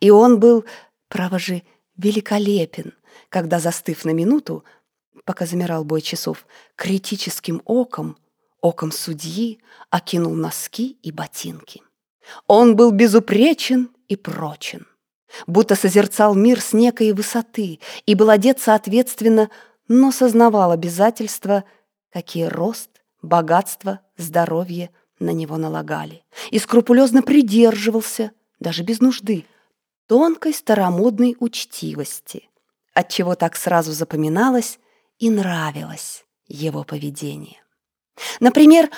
И он был, право же, великолепен, когда, застыв на минуту, пока замирал бой часов, критическим оком, оком судьи, окинул носки и ботинки. Он был безупречен и прочен, будто созерцал мир с некой высоты и был одет соответственно, но сознавал обязательства, какие рост, богатство, здоровье на него налагали, и скрупулезно придерживался, даже без нужды, тонкой старомодной учтивости, отчего так сразу запоминалось и нравилось его поведение. Например,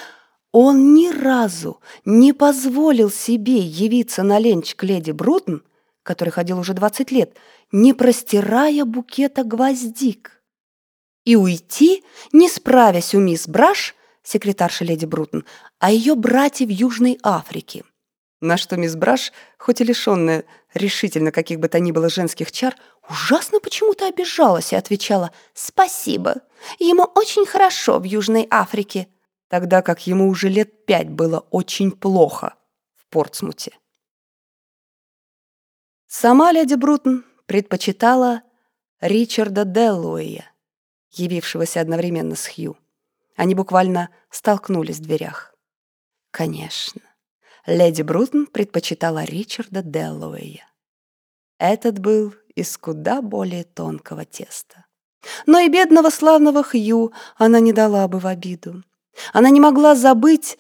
он ни разу не позволил себе явиться на ленч к леди Брутон, который ходил уже 20 лет, не простирая букета гвоздик, и уйти, не справясь у мисс Браш, секретарша леди Брутон, а ее братья в Южной Африке. На что мисс Браш, хоть и лишенная решительно каких бы то ни было женских чар, ужасно почему-то обижалась и отвечала «Спасибо, ему очень хорошо в Южной Африке», тогда как ему уже лет пять было очень плохо в Портсмуте. Сама леди Брутон предпочитала Ричарда Деллуэя, явившегося одновременно с Хью. Они буквально столкнулись в дверях. Конечно, леди Брутон предпочитала Ричарда Деллуэя. Этот был из куда более тонкого теста. Но и бедного славного Хью она не дала бы в обиду. Она не могла забыть,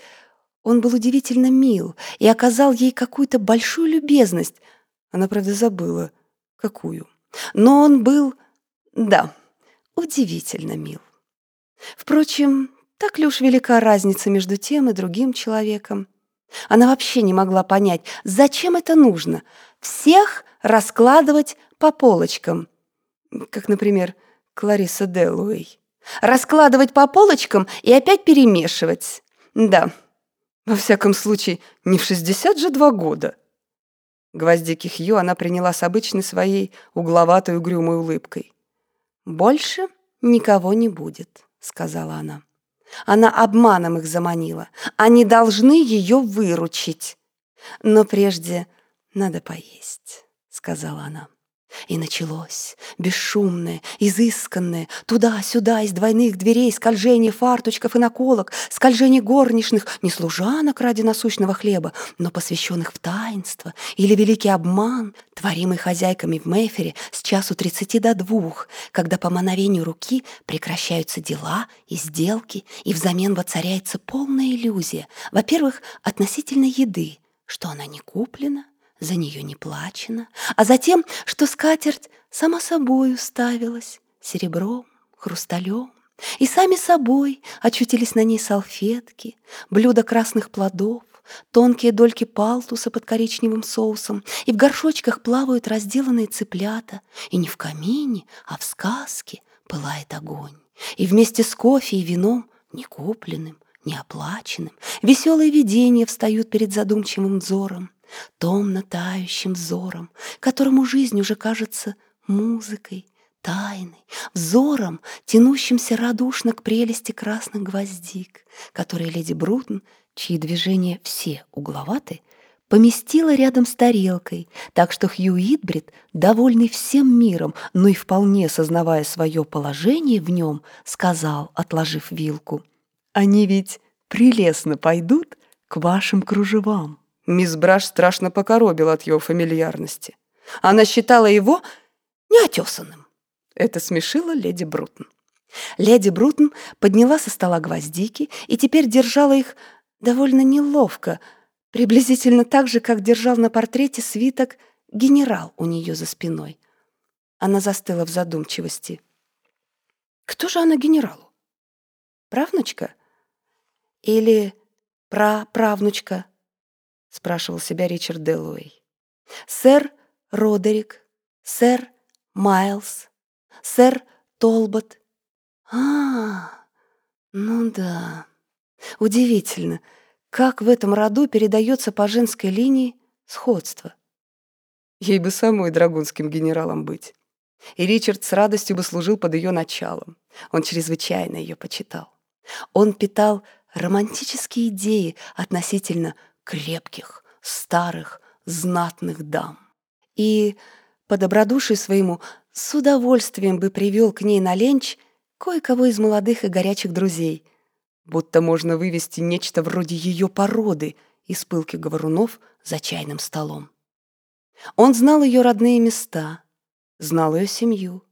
он был удивительно мил и оказал ей какую-то большую любезность. Она, правда, забыла, какую. Но он был, да, удивительно мил. Впрочем, так ли уж велика разница между тем и другим человеком? Она вообще не могла понять, зачем это нужно — всех раскладывать по полочкам, как, например, Клариса Делуэй. Раскладывать по полочкам и опять перемешивать. Да, во всяком случае, не в 60 же два года. Гвоздики Хью она приняла с обычной своей угловатой угрюмой улыбкой. «Больше никого не будет», — сказала она. Она обманом их заманила. Они должны ее выручить. Но прежде надо поесть, сказала она. И началось. Бесшумное, изысканное, туда-сюда из двойных дверей скольжение фарточков и наколок, скольжение горничных, не служанок ради насущного хлеба, но посвященных в таинство или великий обман, творимый хозяйками в Мейфере с часу тридцати до двух, когда по мановению руки прекращаются дела и сделки, и взамен воцаряется полная иллюзия, во-первых, относительно еды, что она не куплена, за нее не плачено, а затем, что скатерть сама собой уставилась, серебром, хрусталем, и сами собой очутились на ней салфетки, блюда красных плодов, тонкие дольки палтуса под коричневым соусом, и в горшочках плавают разделанные цыплята, и не в камине, а в сказке пылает огонь, и вместе с кофе и вином, не купленным, не оплаченным, веселые видения встают перед задумчивым взором, томно тающим взором, которому жизнь уже кажется музыкой, тайной, взором, тянущимся радушно к прелести красных гвоздик, которые леди Брутон, чьи движения все угловаты, поместила рядом с тарелкой, так что Хью Итбрид, довольный всем миром, но и вполне сознавая свое положение в нем, сказал, отложив вилку, «Они ведь прелестно пойдут к вашим кружевам». Мисс Браш страшно покоробила от его фамильярности. Она считала его неотесанным. Это смешило леди Брутон. Леди Брутон подняла со стола гвоздики и теперь держала их довольно неловко, приблизительно так же, как держал на портрете свиток генерал у нее за спиной. Она застыла в задумчивости. Кто же она генералу? Правнучка? Или праправнучка? — спрашивал себя Ричард Делуэй. «Сэр Родерик, сэр Майлз, сэр Толбот. А, ну да. Удивительно, как в этом роду передается по женской линии сходство. Ей бы самой драгунским генералом быть. И Ричард с радостью бы служил под ее началом. Он чрезвычайно ее почитал. Он питал романтические идеи относительно крепких, старых, знатных дам. и, по добродушию своему, с удовольствием бы привел к ней на ленч кое-кого из молодых и горячих друзей, будто можно вывести нечто вроде ее породы из пылки говорунов за чайным столом. Он знал ее родные места, знал ее семью.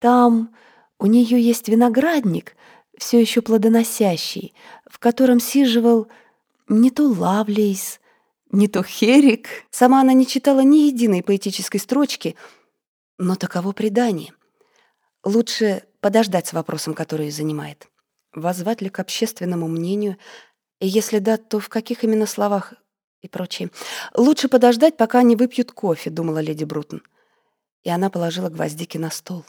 Там у нее есть виноградник, все еще плодоносящий, в котором сиживал не то Лавлейс, не то Херик. Сама она не читала ни единой поэтической строчки, но таково предание. Лучше подождать с вопросом, который ее занимает. Возвать ли к общественному мнению, и если да, то в каких именно словах и прочее. Лучше подождать, пока они выпьют кофе, думала леди Брутон. И она положила гвоздики на стол.